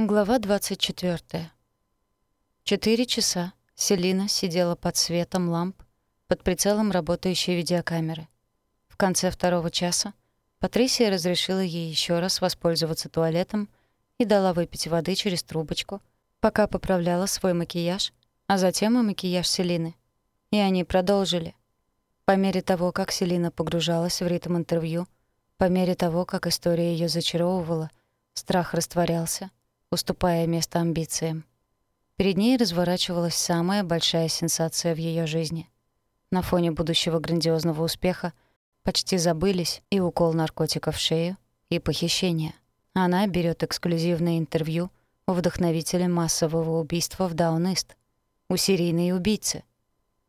Глава 24. Четыре часа Селина сидела под светом ламп, под прицелом работающей видеокамеры. В конце второго часа Патрисия разрешила ей еще раз воспользоваться туалетом и дала выпить воды через трубочку, пока поправляла свой макияж, а затем и макияж Селины. И они продолжили. По мере того, как Селина погружалась в ритм интервью, по мере того, как история ее зачаровывала, страх растворялся — уступая место амбициям. Перед ней разворачивалась самая большая сенсация в ее жизни. На фоне будущего грандиозного успеха почти забылись и укол наркотиков в шею, и похищение. Она берет эксклюзивное интервью у вдохновителя массового убийства в Даунист, у серийной убийцы.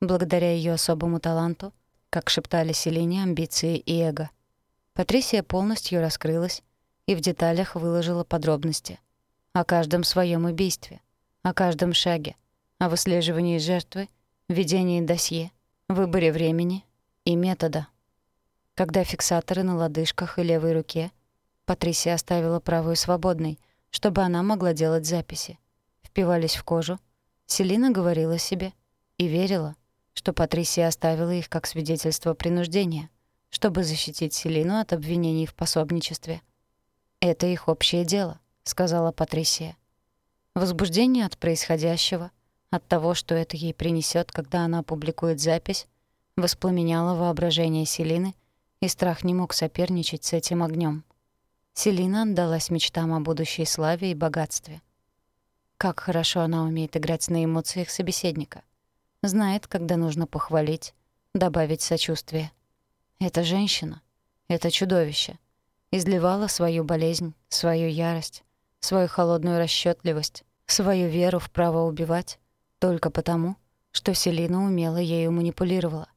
Благодаря ее особому таланту, как шептали Селине, амбиции и эго. Патрисия полностью раскрылась и в деталях выложила подробности — о каждом своем убийстве, о каждом шаге, о выслеживании жертвы, ведении досье, выборе времени и метода. Когда фиксаторы на лодыжках и левой руке, Патрисия оставила правую свободной, чтобы она могла делать записи, впивались в кожу, Селина говорила себе и верила, что Патрисия оставила их как свидетельство принуждения, чтобы защитить Селину от обвинений в пособничестве. Это их общее дело —— сказала Патрисия. Возбуждение от происходящего, от того, что это ей принесет, когда она опубликует запись, воспламеняло воображение Селины, и страх не мог соперничать с этим огнем. Селина отдалась мечтам о будущей славе и богатстве. Как хорошо она умеет играть на эмоциях собеседника. Знает, когда нужно похвалить, добавить сочувствие. Это женщина, это чудовище. Изливала свою болезнь, свою ярость, свою холодную расчетливость, свою веру в право убивать только потому, что Селина умело ею манипулировала.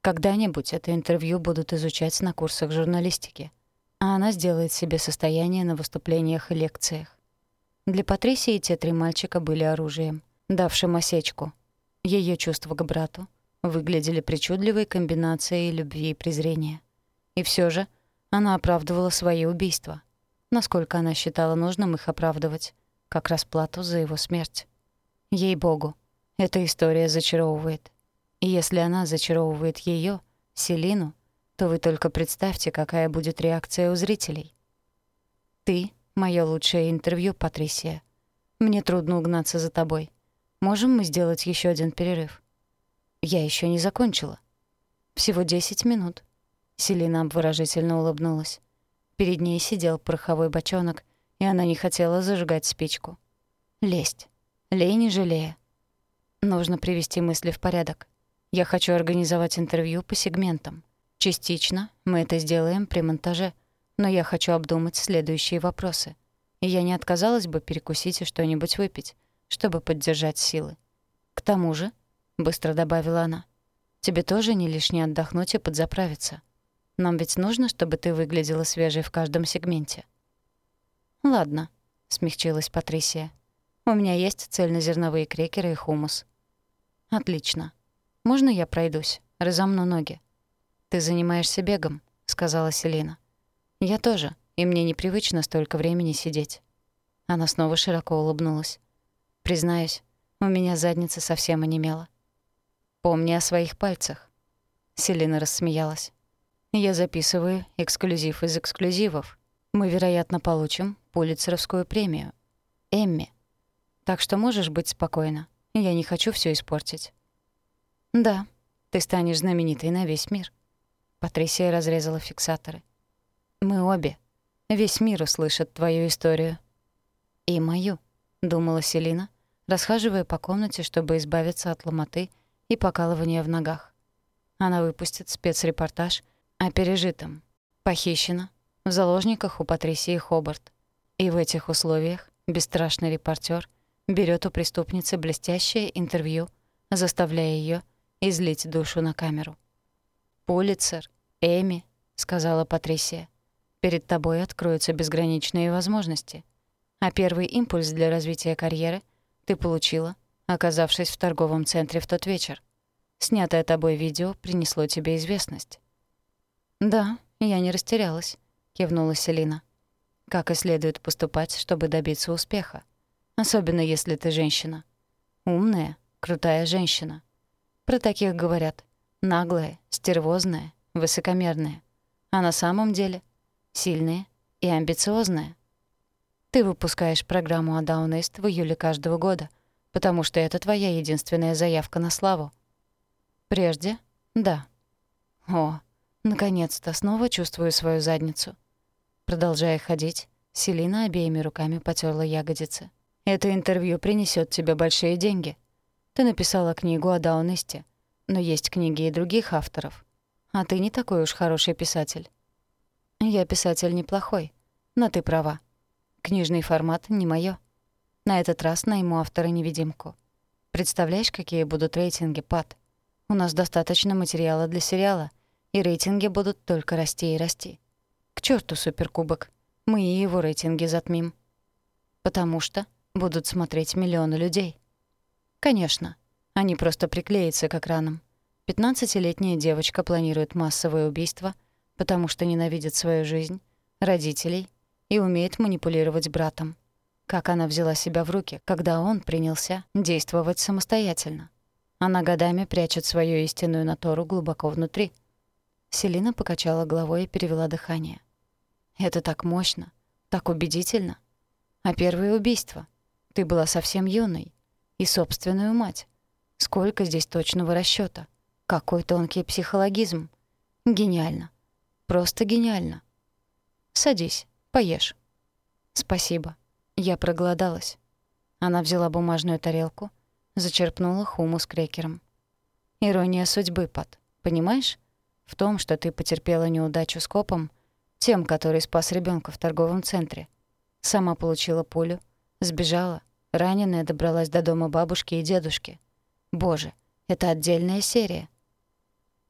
Когда-нибудь это интервью будут изучать на курсах журналистики, а она сделает себе состояние на выступлениях и лекциях. Для Патрисии те три мальчика были оружием, давшим осечку. Ее чувства к брату выглядели причудливой комбинацией любви и презрения. И все же она оправдывала свои убийства — насколько она считала нужным их оправдывать, как расплату за его смерть. Ей-богу, эта история зачаровывает. И если она зачаровывает ее, Селину, то вы только представьте, какая будет реакция у зрителей. Ты — моё лучшее интервью, Патрисия. Мне трудно угнаться за тобой. Можем мы сделать еще один перерыв? Я еще не закончила. Всего десять минут. Селина обворожительно улыбнулась. Перед ней сидел пороховой бочонок, и она не хотела зажигать спичку. Лесть. Лей не жалея. Нужно привести мысли в порядок. Я хочу организовать интервью по сегментам. Частично мы это сделаем при монтаже, но я хочу обдумать следующие вопросы. И я не отказалась бы перекусить и что-нибудь выпить, чтобы поддержать силы. К тому же, — быстро добавила она, — тебе тоже не лишне отдохнуть и подзаправиться. Нам ведь нужно, чтобы ты выглядела свежей в каждом сегменте». «Ладно», — смягчилась Патрисия. «У меня есть цельнозерновые крекеры и хумус». «Отлично. Можно я пройдусь? Разомну ноги». «Ты занимаешься бегом», — сказала Селина. «Я тоже, и мне непривычно столько времени сидеть». Она снова широко улыбнулась. «Признаюсь, у меня задница совсем онемела». «Помни о своих пальцах». Селина рассмеялась. Я записываю эксклюзив из эксклюзивов. Мы, вероятно, получим Пулитцеровскую премию. Эмми. Так что можешь быть спокойна. Я не хочу все испортить. Да, ты станешь знаменитой на весь мир. Патрисия разрезала фиксаторы. Мы обе. Весь мир услышит твою историю. И мою, думала Селина, расхаживая по комнате, чтобы избавиться от ломоты и покалывания в ногах. Она выпустит спецрепортаж о пережитом. Похищена. В заложниках у Патрисии Хобарт. И в этих условиях бесстрашный репортер берет у преступницы блестящее интервью, заставляя ее излить душу на камеру. «Пулицер, Эми», — сказала Патрисия, — «перед тобой откроются безграничные возможности. А первый импульс для развития карьеры ты получила, оказавшись в торговом центре в тот вечер. Снятое тобой видео принесло тебе известность. «Да, я не растерялась», — кивнула Селина. «Как и следует поступать, чтобы добиться успеха», особенно если ты женщина. Умная, крутая женщина. Про таких говорят наглая, стервозная, высокомерная. А на самом деле сильная и амбициозная. Ты выпускаешь программу о Даунест в июле каждого года, потому что это твоя единственная заявка на славу. Прежде — да. О, наконец-то снова чувствую свою задницу. Продолжая ходить, Селина обеими руками потерла ягодицы. «Это интервью принесет тебе большие деньги. Ты написала книгу о Даунесте, но есть книги и других авторов. А ты не такой уж хороший писатель». «Я писатель неплохой, но ты права. Книжный формат не моё. На этот раз найму автора-невидимку. Представляешь, какие будут рейтинги, Пат? У нас достаточно материала для сериала, и рейтинги будут только расти и расти. К черту суперкубок. Мы и его рейтинги затмим. Потому что будут смотреть миллионы людей. Конечно, они просто приклеятся к экранам. Пятнадцатилетняя девочка планирует массовое убийство, потому что ненавидит свою жизнь, родителей и умеет манипулировать братом. Как она взяла себя в руки, когда он принялся действовать самостоятельно. Она годами прячет свою истинную натуру глубоко внутри. Селина покачала головой и перевела дыхание. Это так мощно, так убедительно. А первое убийство? Ты была совсем юной. И собственную мать. Сколько здесь точного расчёта? Какой тонкий психологизм. Гениально. Просто гениально. Садись, поешь. Спасибо. Я проголодалась. Она взяла бумажную тарелку, зачерпнула хумус крекером. Ирония судьбы, Пат. Понимаешь? В том, что ты потерпела неудачу с копом — тем, который спас ребенка в торговом центре. Сама получила пулю, сбежала, раненая добралась до дома бабушки и дедушки. Боже, это отдельная серия.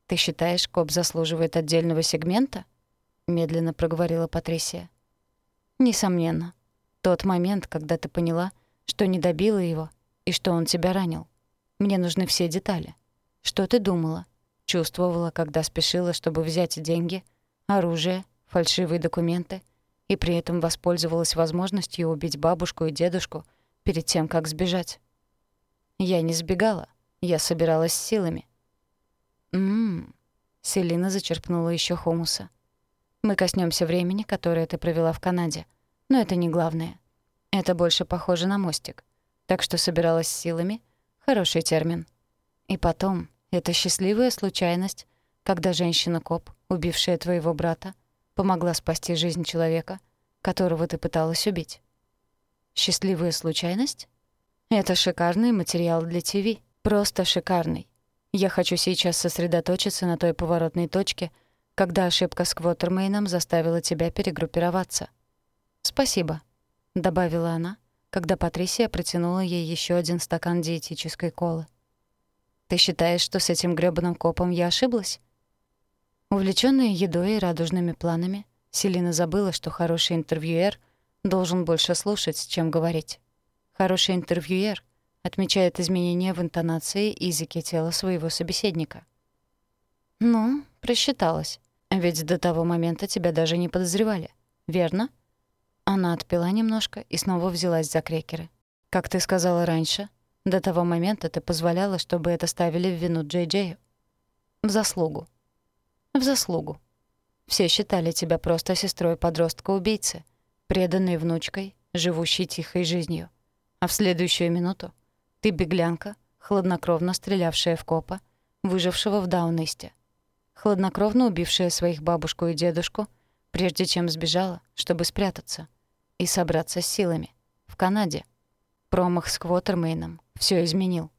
«Ты считаешь, коп заслуживает отдельного сегмента?» — медленно проговорила Патрисия. «Несомненно. Тот момент, когда ты поняла, что не добила его и что он тебя ранил. Мне нужны все детали. Что ты думала? Чувствовала, когда спешила, чтобы взять деньги, оружие фальшивые документы и при этом воспользовалась возможностью убить бабушку и дедушку перед тем, как сбежать. Я не сбегала, я собиралась силами. Мм. Селина зачерпнула еще хумуса. Мы коснемся времени, которое ты провела в Канаде, но это не главное. Это больше похоже на мостик. Так что собиралась силами — хороший термин. И потом, это счастливая случайность, когда женщина-коп, убившая твоего брата, помогла спасти жизнь человека, которого ты пыталась убить. Счастливая случайность? Это шикарный материал для ТВ. Просто шикарный. Я хочу сейчас сосредоточиться на той поворотной точке, когда ошибка с Квотермейном заставила тебя перегруппироваться. «Спасибо», — добавила она, когда Патрисия протянула ей еще один стакан диетической колы. «Ты считаешь, что с этим грёбаным копом я ошиблась?» Увлечённая едой и радужными планами, Селина забыла, что хороший интервьюер должен больше слушать, чем говорить. Хороший интервьюер отмечает изменения в интонации и языке тела своего собеседника. «Ну, просчиталась. Ведь до того момента тебя даже не подозревали. Верно?» Она отпила немножко и снова взялась за крекеры. «Как ты сказала раньше, до того момента ты позволяла, чтобы это ставили в вину Джей Джею. В заслугу. В заслугу. Все считали тебя просто сестрой подростка-убийцы, преданной внучкой, живущей тихой жизнью. А в следующую минуту ты беглянка, хладнокровно стрелявшая в копа, выжившего в Даунесте. Хладнокровно убившая своих бабушку и дедушку, прежде чем сбежала, чтобы спрятаться и собраться с силами. В Канаде. Промах с Квотермейном все изменил.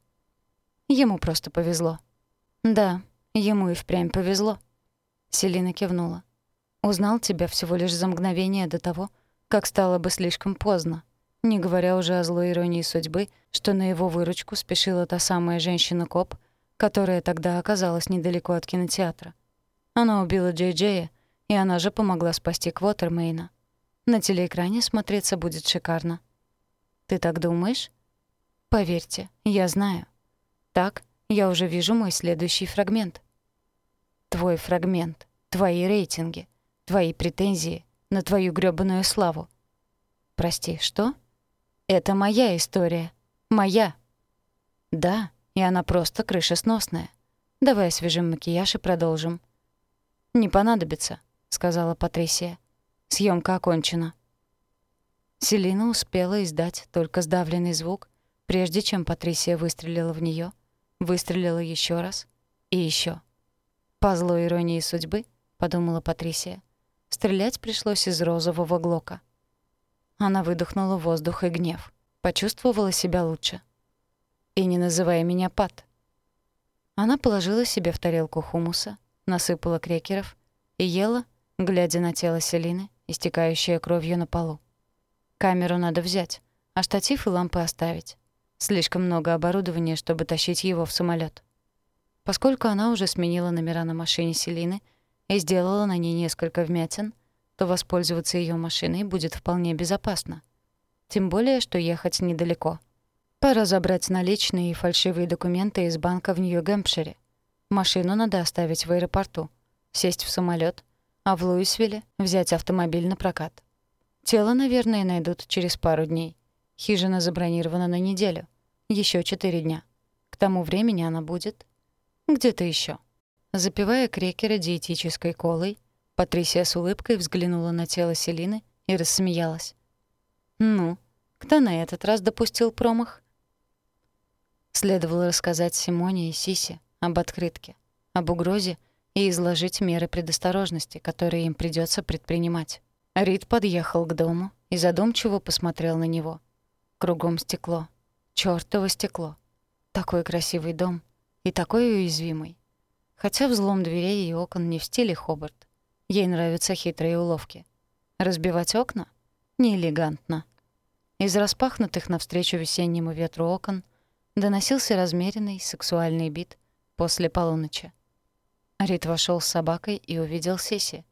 Ему просто повезло. Да, ему и впрямь повезло. Селина кивнула. «Узнал тебя всего лишь за мгновение до того, как стало бы слишком поздно, не говоря уже о злой иронии судьбы, что на его выручку спешила та самая женщина-коп, которая тогда оказалась недалеко от кинотеатра. Она убила Джей Джея, и она же помогла спасти Квотермейна. На телеэкране смотреться будет шикарно. Ты так думаешь? Поверьте, я знаю. Так, я уже вижу мой следующий фрагмент. Твой фрагмент, твои рейтинги, твои претензии на твою грёбаную славу. Прости, что? Это моя история. Моя. Да, и она просто крышесносная. Давай освежим макияж и продолжим. «Не понадобится», — сказала Патрисия. Съемка окончена». Селина успела издать только сдавленный звук, прежде чем Патрисия выстрелила в нее, выстрелила еще раз и еще. «По злой иронии судьбы», — подумала Патрисия, стрелять пришлось из розового глока. Она выдохнула воздух и гнев, почувствовала себя лучше. «И не называй меня Пат». Она положила себе в тарелку хумуса, насыпала крекеров и ела, глядя на тело Селины, истекающее кровью на полу. Камеру надо взять, а штатив и лампы оставить. Слишком много оборудования, чтобы тащить его в самолет. Поскольку она уже сменила номера на машине Селины и сделала на ней несколько вмятин, то воспользоваться ее машиной будет вполне безопасно. Тем более, что ехать недалеко. Пора забрать наличные и фальшивые документы из банка в Нью-Гэмпшире. Машину надо оставить в аэропорту, сесть в самолет, а в Луисвилле взять автомобиль на прокат. Тело, наверное, найдут через пару дней. Хижина забронирована на неделю. Еще четыре дня. К тому времени она будет где-то еще. Запивая крекеры диетической колой, Патрисия с улыбкой взглянула на тело Селины и рассмеялась. «Ну, кто на этот раз допустил промах?» Следовало рассказать Симоне и Сисе об открытке, об угрозе и изложить меры предосторожности, которые им придется предпринимать. Рид подъехал к дому и задумчиво посмотрел на него. Кругом стекло. Чёртово стекло. Такой красивый дом и такой уязвимый. Хотя взлом дверей и окон не в стиле Хобарт. Ей нравятся хитрые уловки. Разбивать окна? Неэлегантно. Из распахнутых навстречу весеннему ветру окон доносился размеренный сексуальный бит после полуночи. Рид вошел с собакой и увидел Сиси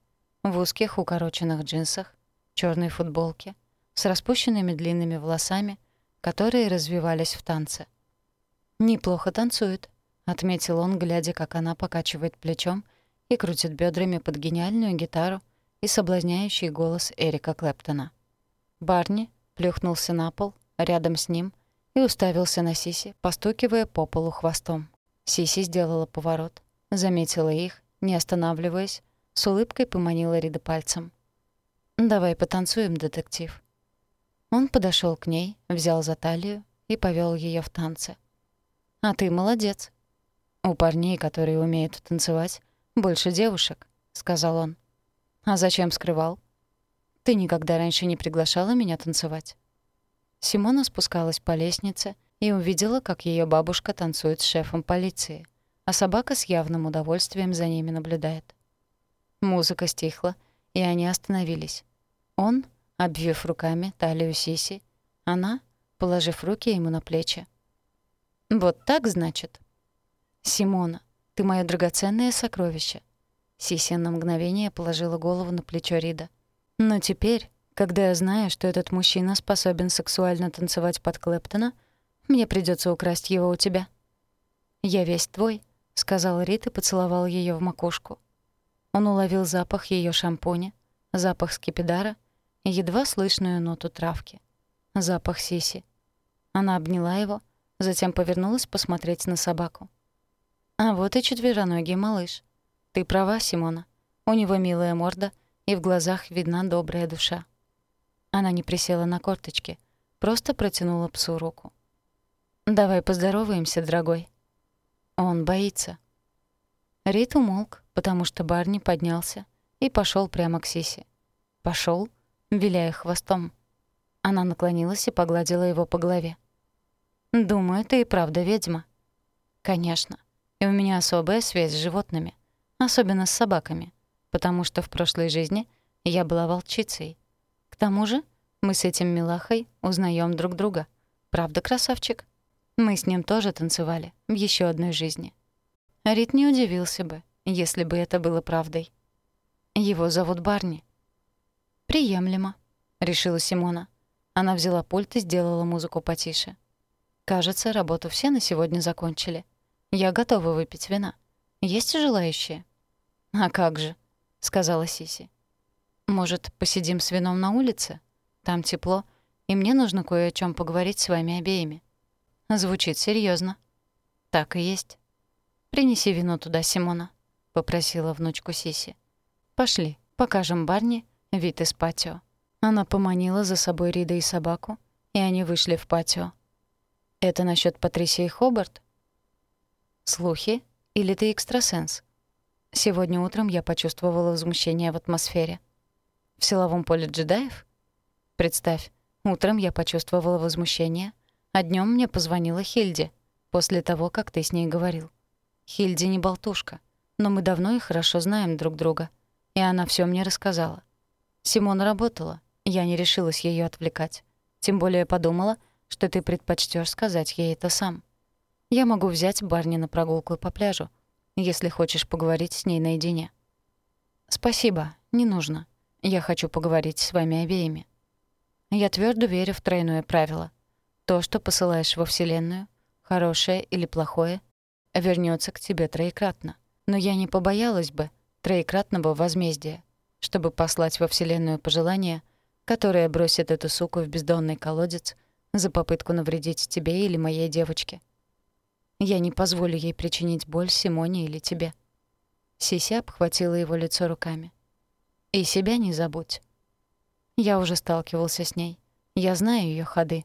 в узких укороченных джинсах, черной футболке, с распущенными длинными волосами, которые развивались в танце. «Неплохо танцует», — отметил он, глядя, как она покачивает плечом и крутит бедрами под гениальную гитару и соблазняющий голос Эрика Клэптона. Барни плюхнулся на пол рядом с ним и уставился на Сиси, постукивая по полу хвостом. Сиси сделала поворот, заметила их, не останавливаясь, с улыбкой поманила Рида пальцем. «Давай потанцуем, детектив». Он подошел к ней, взял за талию и повел ее в танце. «А ты молодец. У парней, которые умеют танцевать, больше девушек», — сказал он. «А зачем скрывал? Ты никогда раньше не приглашала меня танцевать». Симона спускалась по лестнице и увидела, как ее бабушка танцует с шефом полиции — а собака с явным удовольствием за ними наблюдает. Музыка стихла, и они остановились. Он, обвив руками талию Сиси, она, положив руки ему на плечи. «Вот так, значит?» «Симона, ты моё драгоценное сокровище». Сиси на мгновение положила голову на плечо Рида. «Но теперь, когда я знаю, что этот мужчина способен сексуально танцевать под Клэптона, мне придётся украсть его у тебя. Я весь твой, — сказал Рит и поцеловал ее в макушку. Он уловил запах ее шампуня, запах скипидара и едва слышную ноту травки. Запах сиси. Она обняла его, затем повернулась посмотреть на собаку. «А вот и четвероногий малыш. Ты права, Симона. У него милая морда, и в глазах видна добрая душа». Она не присела на корточки, просто протянула псу руку. «Давай поздороваемся, дорогой». Он боится. Рит умолк, потому что Барни поднялся и пошел прямо к Сиси. Пошел, виляя хвостом. Она наклонилась и погладила его по голове. «Думаю, ты и правда ведьма». «Конечно. И у меня особая связь с животными, особенно с собаками, потому что в прошлой жизни я была волчицей. К тому же мы с этим милахой узнаем друг друга. Правда, красавчик?» Мы с ним тоже танцевали в еще одной жизни. Рит не удивился бы, если бы это было правдой. Его зовут Барни. «Приемлемо», — решила Симона. Она взяла пульт и сделала музыку потише. «Кажется, работу все на сегодня закончили. Я готова выпить вина. Есть желающие?» «А как же», — сказала Сиси. «Может, посидим с вином на улице? Там тепло, и мне нужно кое о чем поговорить с вами обеими». Звучит серьезно. «Так и есть». «Принеси вино туда, Симона», — попросила внучку Сиси. «Пошли, покажем Барни вид из патио». Она поманила за собой Рида и собаку, и они вышли в патио. «Это насчет Патрисии Хобарт?» «Слухи? Или ты экстрасенс?» Сегодня утром я почувствовала возмущение в атмосфере. В силовом поле джедаев? Представь, утром я почувствовала возмущение, а днём мне позвонила Хильди после того, как ты с ней говорил. Хильди не болтушка, но мы давно и хорошо знаем друг друга, и она всё мне рассказала. Симона работала, я не решилась её отвлекать. Тем более подумала, что ты предпочтёшь сказать ей это сам. Я могу взять Барни на прогулку по пляжу, если хочешь поговорить с ней наедине. Спасибо, не нужно. Я хочу поговорить с вами обеими. Я твердо верю в тройное правило. То, что посылаешь во Вселенную, хорошее или плохое, вернется к тебе троекратно. Но я не побоялась бы троекратного возмездия, чтобы послать во Вселенную пожелание, которое бросит эту суку в бездонный колодец за попытку навредить тебе или моей девочке. Я не позволю ей причинить боль Симоне или тебе. Сися обхватила его лицо руками. И себя не забудь. Я уже сталкивался с ней. Я знаю ее ходы.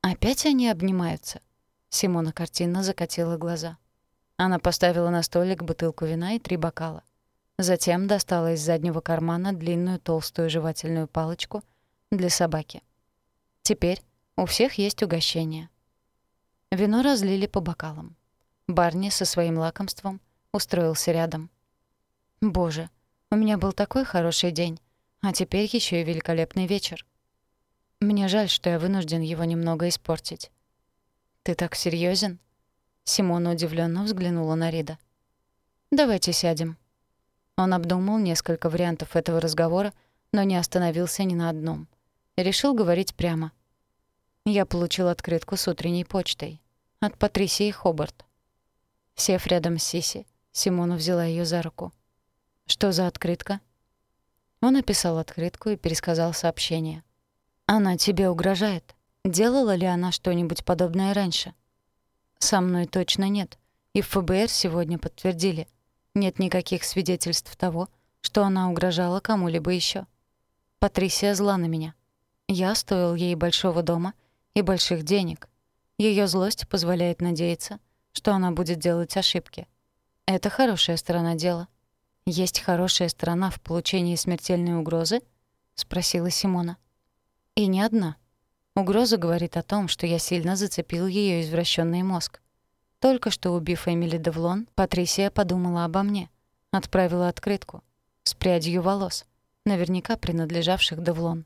Опять они обнимаются. Симона картинно закатила глаза. Она поставила на столик бутылку вина и три бокала. Затем достала из заднего кармана длинную толстую жевательную палочку для собаки. Теперь у всех есть угощение. Вино разлили по бокалам. Барни со своим лакомством устроился рядом. «Боже, у меня был такой хороший день, а теперь еще и великолепный вечер. Мне жаль, что я вынужден его немного испортить. Ты так серьезен? Симона удивленно взглянула на Рида. Давайте сядем. Он обдумал несколько вариантов этого разговора, но не остановился ни на одном. Решил говорить прямо. Я получил открытку с утренней почтой от Патрисии Хобарт. Сев рядом с Сиси, Симона взяла ее за руку. Что за открытка? Он описал открытку и пересказал сообщение. Она тебе угрожает. Делала ли она что-нибудь подобное раньше? Со мной точно нет. И в ФБР сегодня подтвердили. Нет никаких свидетельств того, что она угрожала кому-либо еще. Патрисия зла на меня. Я стоил ей большого дома и больших денег. Ее злость позволяет надеяться, что она будет делать ошибки. Это хорошая сторона дела. «Есть хорошая сторона в получении смертельной угрозы?» — спросила Симона. «И не одна. Угроза говорит о том, что я сильно зацепил ее извращенный мозг. Только что убив Эмили Девлон, Патрисия подумала обо мне. Отправила открытку. С прядью волос, наверняка принадлежавших Девлон.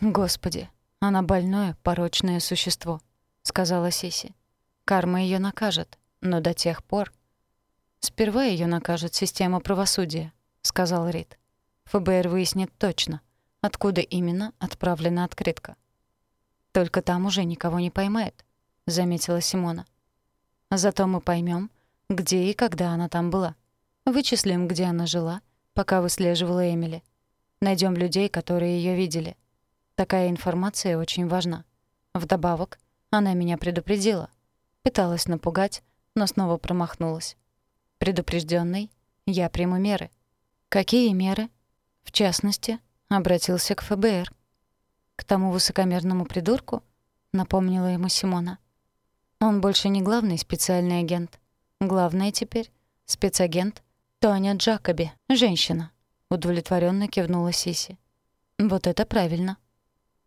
«Господи, она больное, порочное существо», — сказала Сиси. «Карма ее накажет, но до тех пор, «Сперва ее накажет система правосудия», — сказал Рид. «ФБР выяснит точно, откуда именно отправлена открытка». «Только там уже никого не поймает», — заметила Симона. «Зато мы поймем, где и когда она там была. Вычислим, где она жила, пока выслеживала Эмили. Найдем людей, которые ее видели. Такая информация очень важна. Вдобавок, она меня предупредила. Пыталась напугать, но снова промахнулась. Предупрежденный, я приму меры. Какие меры? В частности, обратился к ФБР. К тому высокомерному придурку, напомнила ему Симона. Он больше не главный специальный агент. Главный теперь спецагент Тоня Джакоби, женщина. Удовлетворенно кивнула Сиси. Вот это правильно.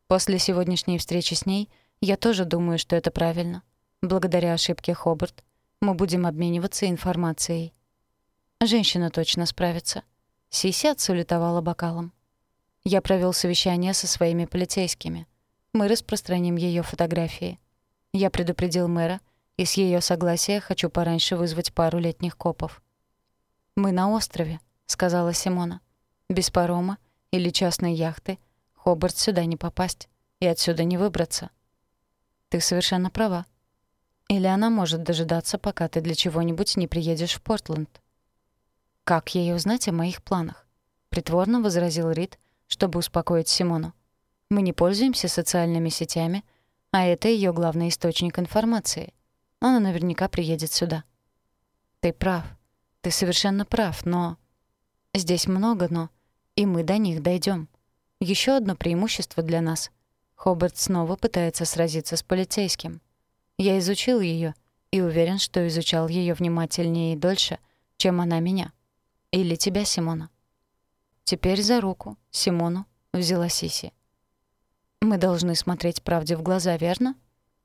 После сегодняшней встречи с ней я тоже думаю, что это правильно. Благодаря ошибке Хобарт мы будем обмениваться информацией. Женщина точно справится. Сиси отсулетовала бокалом. Я провел совещание со своими полицейскими. Мы распространим ее фотографии. Я предупредил мэра, и с ее согласия хочу пораньше вызвать пару летних копов. «Мы на острове», — сказала Симона. «Без парома или частной яхты Хобарт сюда не попасть и отсюда не выбраться». «Ты совершенно права», или она может дожидаться, пока ты для чего-нибудь не приедешь в Портленд. Как ей узнать о моих планах? Притворно возразил Рид, чтобы успокоить Симону. Мы не пользуемся социальными сетями, а это ее главный источник информации. Она наверняка приедет сюда. Ты прав. Ты совершенно прав, но... Здесь много «но», и мы до них дойдем. Еще одно преимущество для нас. Хобарт снова пытается сразиться с полицейским. Я изучил ее и уверен, что изучал ее внимательнее и дольше, чем она меня. Или тебя, Симона. Теперь за руку Симону взяла Сиси. Мы должны смотреть правде в глаза, верно?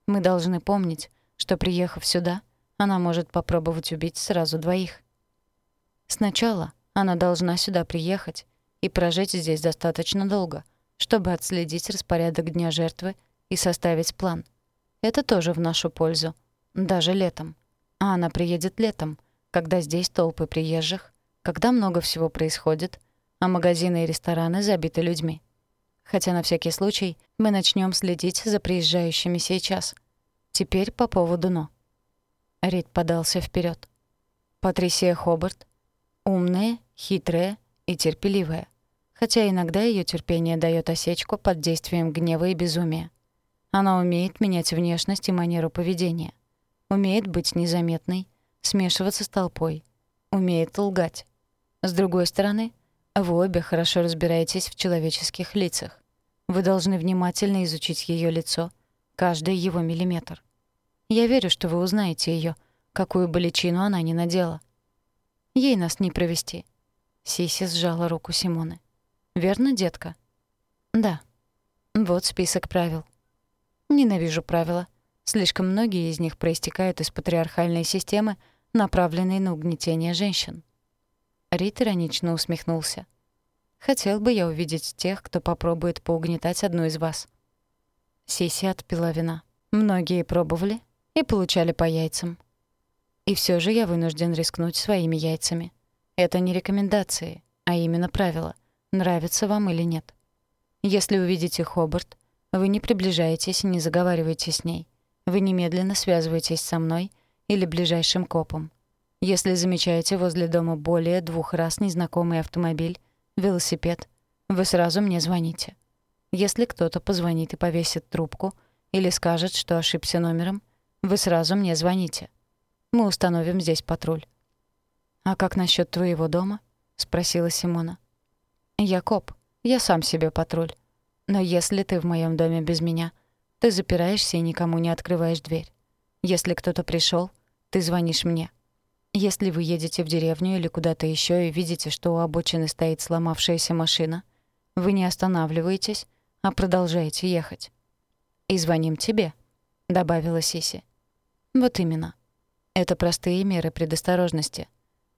Мы должны помнить, что, приехав сюда, она может попробовать убить сразу двоих. Сначала она должна сюда приехать и прожить здесь достаточно долго, чтобы отследить распорядок дня жертвы и составить план. Это тоже в нашу пользу, даже летом. А она приедет летом, когда здесь толпы приезжих, когда много всего происходит, а магазины и рестораны забиты людьми. Хотя на всякий случай мы начнем следить за приезжающими сейчас. Теперь по поводу «но». Рид подался вперед. Патрисия Хобарт — умная, хитрая и терпеливая, хотя иногда ее терпение дает осечку под действием гнева и безумия. Она умеет менять внешность и манеру поведения, умеет быть незаметной, смешиваться с толпой, умеет лгать. С другой стороны, вы обе хорошо разбираетесь в человеческих лицах. Вы должны внимательно изучить ее лицо, каждый его миллиметр. Я верю, что вы узнаете ее, какую бы личину она ни надела. Ей нас не провести. Сиси сжала руку Симоны. «Верно, детка?» «Да. Вот список правил. Ненавижу правила. Слишком многие из них проистекают из патриархальной системы, направленной на угнетение женщин». Рит иронично усмехнулся. «Хотел бы я увидеть тех, кто попробует поугнетать одну из вас». Сиси отпила вина. «Многие пробовали, и получали по яйцам. И все же я вынужден рискнуть своими яйцами. Это не рекомендации, а именно правила, нравится вам или нет. Если увидите Хобарт, вы не приближаетесь и не заговариваете с ней. Вы немедленно связываетесь со мной или ближайшим копом. Если замечаете возле дома более двух раз незнакомый автомобиль, велосипед, вы сразу мне звоните. Если кто-то позвонит и повесит трубку или скажет, что ошибся номером, вы сразу мне звоните. Мы установим здесь патруль». «А как насчет твоего дома?» — спросила Симона. «Я коп. Я сам себе патруль. Но если ты в моем доме без меня, ты запираешься и никому не открываешь дверь. Если кто-то пришел, ты звонишь мне. Если вы едете в деревню или куда-то еще и видите, что у обочины стоит сломавшаяся машина, вы не останавливаетесь, а продолжаете ехать. И звоним тебе», — добавила Сиси. Вот именно. Это простые меры предосторожности.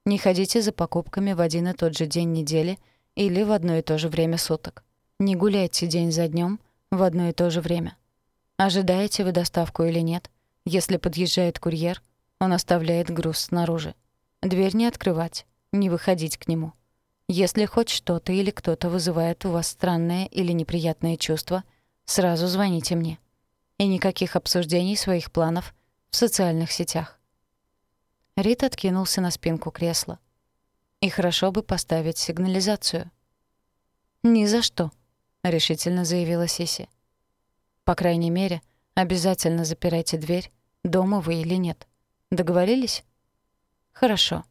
Не ходите за покупками в один и тот же день недели или в одно и то же время суток. Не гуляйте день за днем в одно и то же время. Ожидаете вы доставку или нет? Если подъезжает курьер, он оставляет груз снаружи. Дверь не открывать, не выходить к нему. Если хоть что-то или кто-то вызывает у вас странное или неприятное чувство, сразу звоните мне. И никаких обсуждений своих планов в социальных сетях. Рит откинулся на спинку кресла. И хорошо бы поставить сигнализацию. «Ни за что», — решительно заявила Сиси. «По крайней мере, обязательно запирайте дверь, дома вы или нет. Договорились?» «Хорошо.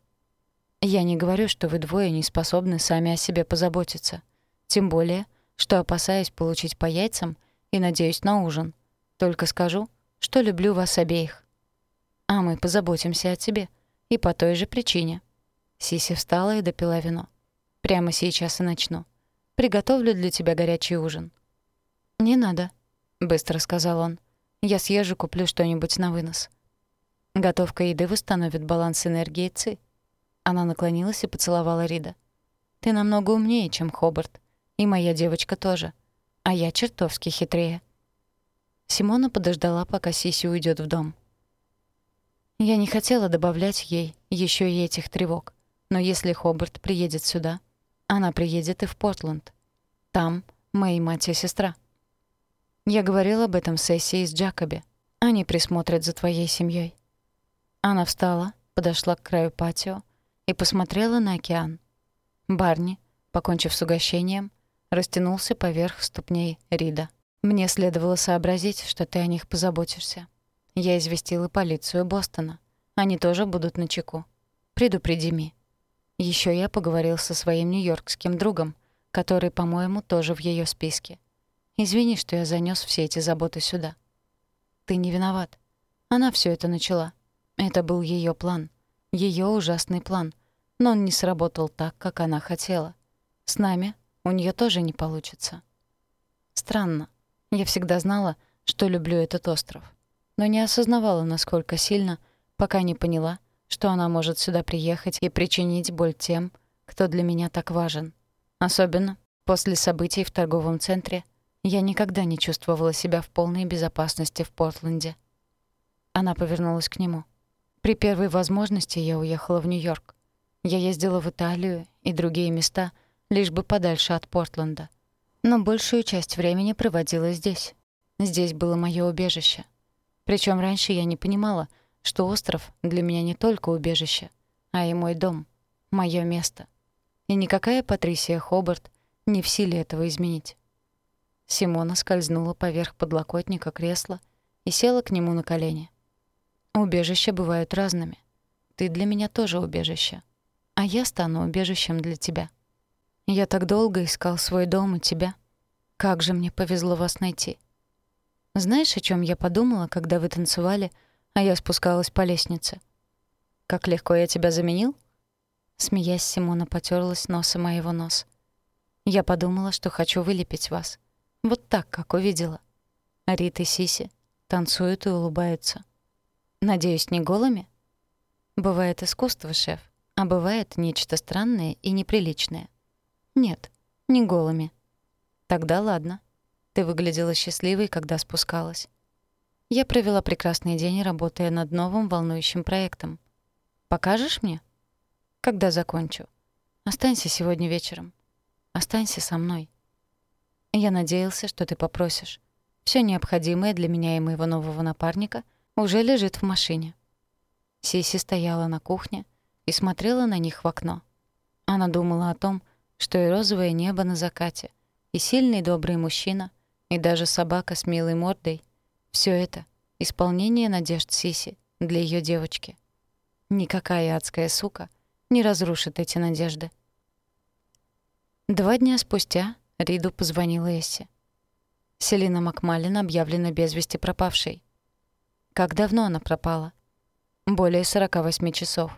Я не говорю, что вы двое не способны сами о себе позаботиться. Тем более, что опасаюсь получить по яйцам и надеюсь на ужин. Только скажу, что люблю вас обеих. А мы позаботимся о тебе. И по той же причине. Сиси встала и допила вино. Прямо сейчас и начну. Приготовлю для тебя горячий ужин. Не надо, быстро сказал он. Я съезжу, куплю что-нибудь на вынос. Готовка еды восстановит баланс энергии ЦИ. Она наклонилась и поцеловала Рида. Ты намного умнее, чем Хобарт. И моя девочка тоже. А я чертовски хитрее. Симона подождала, пока Сиси уйдет в дом. Я не хотела добавлять ей еще и этих тревог. Но если Хобарт приедет сюда, она приедет и в Портленд. Там мои мать и сестра. Я говорила об этом сессии с Джакоби. Они присмотрят за твоей семьей. Она встала, подошла к краю патио и посмотрела на океан. Барни, покончив с угощением, растянулся поверх ступней Рида. «Мне следовало сообразить, что ты о них позаботишься. Я известила полицию Бостона. Они тоже будут на чеку. Предупреди Ми. Еще я поговорил со своим нью-йоркским другом, который, по-моему, тоже в ее списке. Извини, что я занес все эти заботы сюда. Ты не виноват. Она все это начала. Это был ее план. ее ужасный план. Но он не сработал так, как она хотела. С нами у нее тоже не получится. Странно. Я всегда знала, что люблю этот остров. Но не осознавала, насколько сильно, пока не поняла, что она может сюда приехать и причинить боль тем, кто для меня так важен. Особенно после событий в торговом центре я никогда не чувствовала себя в полной безопасности в Портленде. Она повернулась к нему. При первой возможности я уехала в Нью-Йорк. Я ездила в Италию и другие места, лишь бы подальше от Портленда. Но большую часть времени проводила здесь. Здесь было моё убежище. Причём раньше я не понимала, что остров для меня не только убежище, а и мой дом, моё место. И никакая Патрисия Хобарт не в силе этого изменить. Симона скользнула поверх подлокотника кресла и села к нему на колени. «Убежища бывают разными. Ты для меня тоже убежище. А я стану убежищем для тебя. Я так долго искал свой дом и тебя. Как же мне повезло вас найти. Знаешь, о чем я подумала, когда вы танцевали — а я спускалась по лестнице. «Как легко я тебя заменил?» Смеясь, Симона потёрлась носом моего нос. «Я подумала, что хочу вылепить вас. Вот так, как увидела. Рит и Сиси танцуют и улыбаются. Надеюсь, не голыми?» «Бывает искусство, шеф, а бывает нечто странное и неприличное. Нет, не голыми. Тогда ладно. Ты выглядела счастливой, когда спускалась. Я провела прекрасный день, работая над новым волнующим проектом. Покажешь мне? Когда закончу. Останься сегодня вечером. Останься со мной. Я надеялся, что ты попросишь. Все необходимое для меня и моего нового напарника уже лежит в машине. Сиси стояла на кухне и смотрела на них в окно. Она думала о том, что и розовое небо на закате, и сильный добрый мужчина, и даже собака с милой мордой все это — исполнение надежд Сиси для ее девочки. Никакая адская сука не разрушит эти надежды. Два дня спустя Риду позвонила Эсси. Селина Макмалин объявлена без вести пропавшей. Как давно она пропала? Более 48 часов.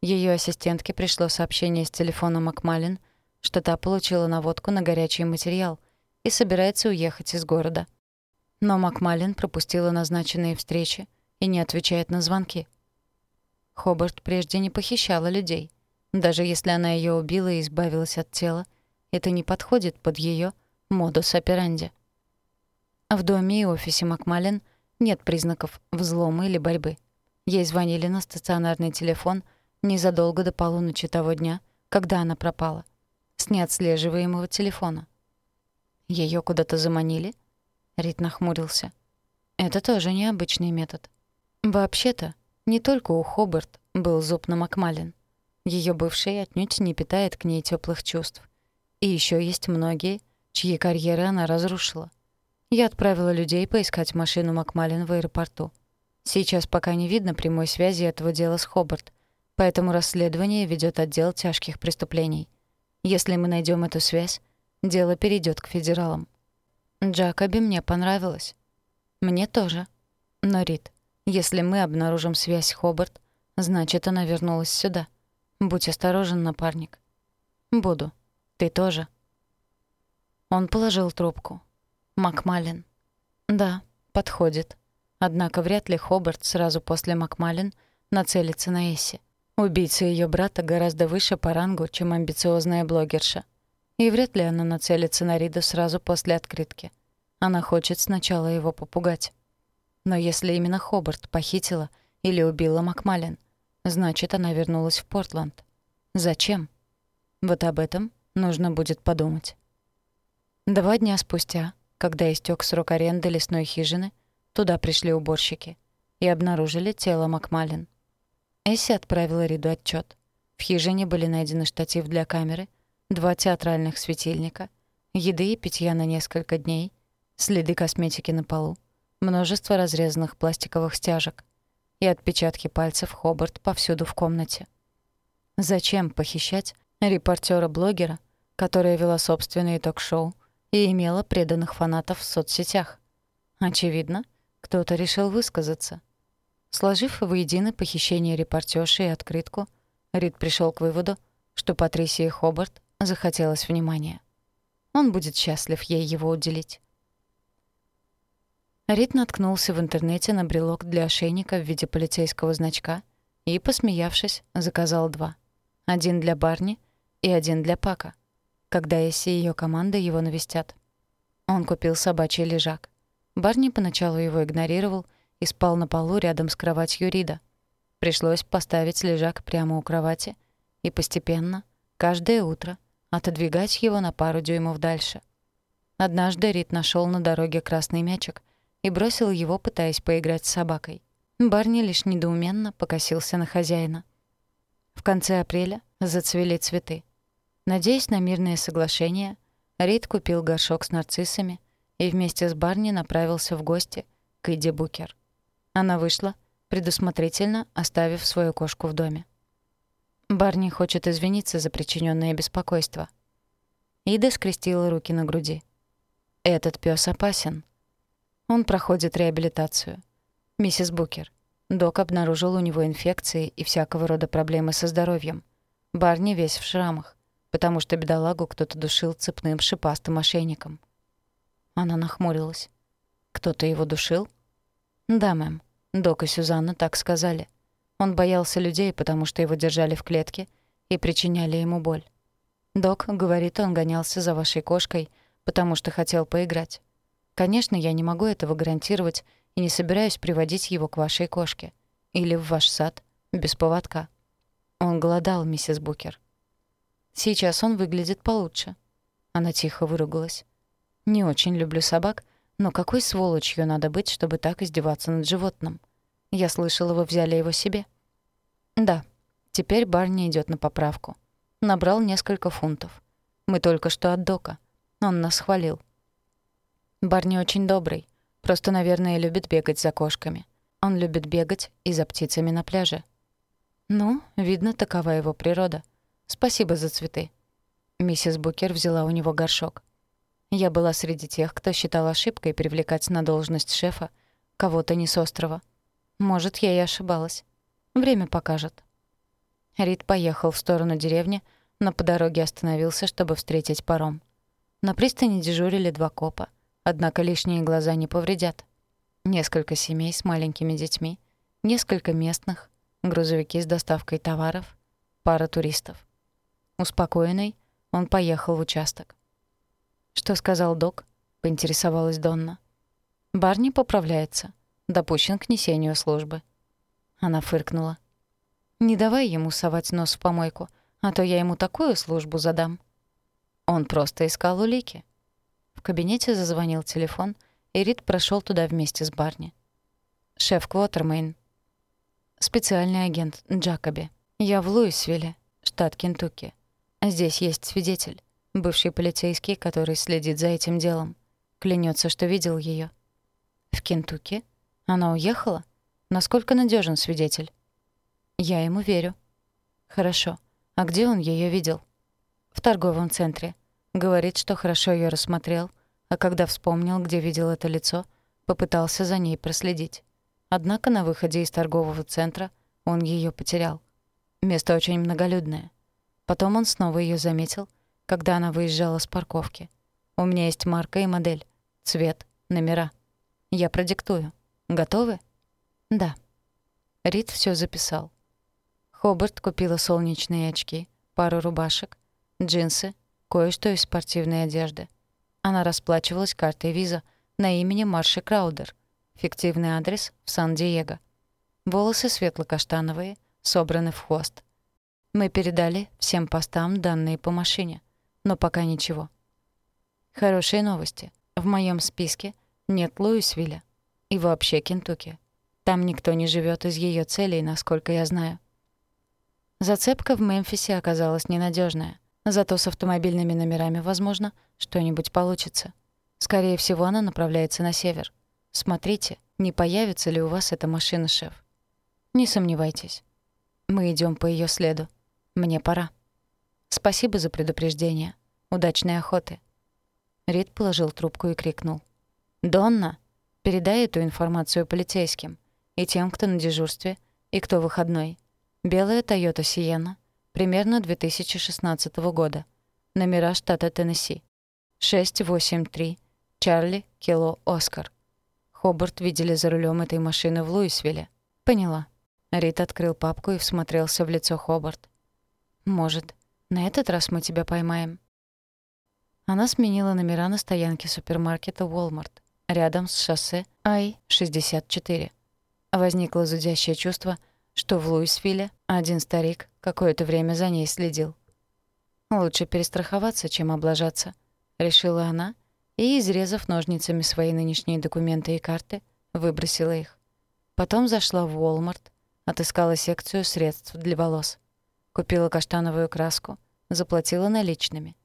Ее ассистентке пришло сообщение с телефона Макмалин, что та получила наводку на горячий материал и собирается уехать из города. Но Макмалин пропустила назначенные встречи и не отвечает на звонки. Хобарт прежде не похищала людей. Даже если она ее убила и избавилась от тела, это не подходит под ее модус операнди. В доме и офисе Макмалин нет признаков взлома или борьбы. Ей звонили на стационарный телефон незадолго до полуночи того дня, когда она пропала, с неотслеживаемого телефона. Ее куда-то заманили — Рид нахмурился. Это тоже необычный метод. Вообще-то, не только у Хобарт был зуб на Макмалин. Её бывший отнюдь не питает к ней тёплых чувств. И ещё есть многие, чьи карьеры она разрушила. Я отправила людей поискать машину Макмалин в аэропорту. Сейчас пока не видно прямой связи этого дела с Хобарт, поэтому расследование ведёт отдел тяжких преступлений. Если мы найдём эту связь, дело перейдёт к федералам. Джакоби мне понравилось. Мне тоже. Но, Рит, если мы обнаружим связь Хобарт, значит, она вернулась сюда. Будь осторожен, напарник. Буду. Ты тоже. Он положил трубку. Макмалин. Да, подходит. Однако вряд ли Хобарт сразу после Макмалин нацелится на Эсси. Убийца ее брата гораздо выше по рангу, чем амбициозная блогерша. И вряд ли она нацелится на Рида сразу после открытки. Она хочет сначала его попугать. Но если именно Хобарт похитила или убила Макмалин, значит, она вернулась в Портланд. Зачем? Вот об этом нужно будет подумать. Два дня спустя, когда истек срок аренды лесной хижины, туда пришли уборщики и обнаружили тело Макмалин. Эсси отправила Риду отчет. В хижине были найдены штатив для камеры, два театральных светильника, еды и питья на несколько дней, следы косметики на полу, множество разрезанных пластиковых стяжек и отпечатки пальцев Хобарт повсюду в комнате. Зачем похищать репортера-блогера, которая вела собственное ток-шоу и имела преданных фанатов в соцсетях? Очевидно, кто-то решил высказаться. Сложив воедино похищение репортерши и открытку, Рид пришел к выводу, что Патрисии Хобарт захотелось внимания. Он будет счастлив ей его уделить. Рид наткнулся в интернете на брелок для ошейника в виде полицейского значка и, посмеявшись, заказал два. Один для Барни и один для Пака, когда Эсси и её команда его навестят. Он купил собачий лежак. Барни поначалу его игнорировал и спал на полу рядом с кроватью Рида. Пришлось поставить лежак прямо у кровати и постепенно, каждое утро, отодвигать его на пару дюймов дальше. Однажды Рид нашел на дороге красный мячик и бросил его, пытаясь поиграть с собакой. Барни лишь недоуменно покосился на хозяина. В конце апреля зацвели цветы. Надеясь на мирное соглашение, Рид купил горшок с нарциссами и вместе с Барни направился в гости к Иди Букер. Она вышла, предусмотрительно оставив свою кошку в доме. Барни хочет извиниться за причиненное беспокойство. Ида скрестила руки на груди. «Этот пес опасен. Он проходит реабилитацию. Миссис Букер, док обнаружил у него инфекции и всякого рода проблемы со здоровьем. Барни весь в шрамах, потому что бедолагу кто-то душил цепным шипастым ошейником. Она нахмурилась. «Кто-то его душил?» «Да, мэм. Док и Сюзанна так сказали. Он боялся людей, потому что его держали в клетке и причиняли ему боль. Док говорит, он гонялся за вашей кошкой, потому что хотел поиграть. Конечно, я не могу этого гарантировать и не собираюсь приводить его к вашей кошке или в ваш сад без поводка. Он голодал, миссис Букер. Сейчас он выглядит получше. Она тихо выругалась. Не очень люблю собак, но какой сволочью надо быть, чтобы так издеваться над животным? Я слышала, вы взяли его себе. Да. Теперь Барни идет на поправку. Набрал несколько фунтов. Мы только что от Дока. Он нас хвалил. Барни очень добрый. Просто, наверное, любит бегать за кошками. Он любит бегать и за птицами на пляже. Ну, видно, такова его природа. Спасибо за цветы. Миссис Букер взяла у него горшок. Я была среди тех, кто считал ошибкой привлекать на должность шефа кого-то не с острова. Может, я и ошибалась. Время покажет. Рид поехал в сторону деревни, но по дороге остановился, чтобы встретить паром. На пристани дежурили два копа, однако лишние глаза не повредят. Несколько семей с маленькими детьми, несколько местных, грузовики с доставкой товаров, пара туристов. Успокоенный, он поехал в участок. «Что сказал док?» — поинтересовалась Донна. «Барни поправляется. Допущен к несению службы». Она фыркнула. «Не давай ему совать нос в помойку, а то я ему такую службу задам». Он просто искал улики. В кабинете зазвонил телефон, и Рид прошел туда вместе с Барни. «Шеф Квотермейн». «Специальный агент Джакоби. Я в Луисвилле, штат Кентукки. Здесь есть свидетель. Бывший полицейский, который следит за этим делом. Клянется, что видел ее. В Кентукки? Она уехала? Насколько надежен свидетель? Я ему верю. Хорошо. А где он ее видел? В торговом центре. Говорит, что хорошо ее рассмотрел, а когда вспомнил, где видел это лицо, попытался за ней проследить. Однако на выходе из торгового центра он ее потерял. Место очень многолюдное. Потом он снова ее заметил — когда она выезжала с парковки. У меня есть марка и модель, цвет, номера. Я продиктую. Готовы? Да. Рид все записал. Хобарт купила солнечные очки, пару рубашек, джинсы, кое-что из спортивной одежды. Она расплачивалась картой виза на имени Марши Краудер. Фиктивный адрес в Сан-Диего. Волосы светло-каштановые, собраны в хвост. Мы передали всем постам данные по машине но пока ничего. Хорошие новости. В моем списке нет Луисвилля и вообще Кентукки. Там никто не живет из ее целей, насколько я знаю. Зацепка в Мемфисе оказалась ненадежная. Зато с автомобильными номерами, возможно, что-нибудь получится. Скорее всего, она направляется на север. Смотрите, не появится ли у вас эта машина, шеф. Не сомневайтесь. Мы идем по ее следу. Мне пора. Спасибо за предупреждение. Удачной охоты. Рид положил трубку и крикнул. «Донна, передай эту информацию полицейским и тем, кто на дежурстве и кто выходной. Белая Toyota Sienna, примерно 2016 года. Номера штата Теннесси. 683, Чарли, Кило, Оскар. Хобарт видели за рулем этой машины в Луисвилле. Поняла. Рид открыл папку и всмотрелся в лицо Хобарт. «Может, на этот раз мы тебя поймаем?» Она сменила номера на стоянке супермаркета Walmart рядом с шоссе Ай-64. Возникло зудящее чувство, что в Луисвилле один старик какое-то время за ней следил. «Лучше перестраховаться, чем облажаться», — решила она и, изрезав ножницами свои нынешние документы и карты, выбросила их. Потом зашла в Walmart, отыскала секцию средств для волос. Купила каштановую краску, заплатила наличными.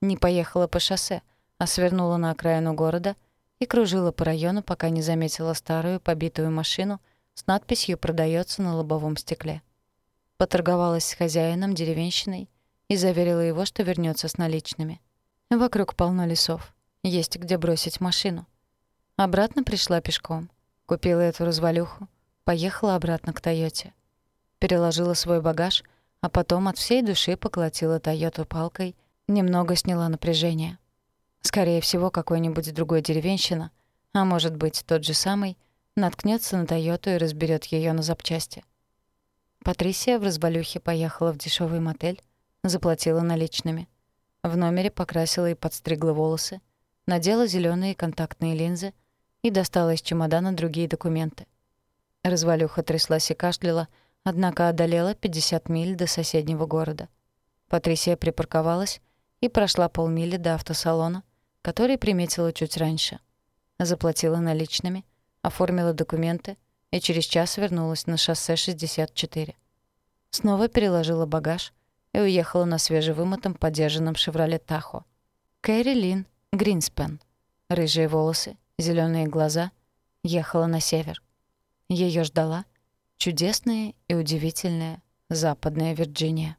Не поехала по шоссе, а свернула на окраину города и кружила по району, пока не заметила старую побитую машину с надписью «Продаётся» на лобовом стекле. Поторговалась с хозяином деревенщиной и заверила его, что вернётся с наличными. Вокруг полно лесов. Есть где бросить машину. Обратно пришла пешком. Купила эту развалюху. Поехала обратно к «Тойоте». Переложила свой багаж, а потом от всей души поколотила «Тойоту» палкой, немного сняла напряжение. Скорее всего, какой-нибудь другой деревенщина, а может быть, тот же самый, наткнется на «Тойоту» и разберет ее на запчасти. Патрисия в развалюхе поехала в дешевый мотель, заплатила наличными. В номере покрасила и подстригла волосы, надела зеленые контактные линзы и достала из чемодана другие документы. Развалюха тряслась и кашляла, однако одолела 50 миль до соседнего города. Патрисия припарковалась и прошла полмили до автосалона, который приметила чуть раньше. Заплатила наличными, оформила документы и через час вернулась на шоссе 64. Снова переложила багаж и уехала на свежевымытом подержанном «Шевроле Тахо». Кэрри Лин Гринспен. Рыжие волосы, зеленые глаза. Ехала на север. Ее ждала чудесная и удивительная Западная Вирджиния.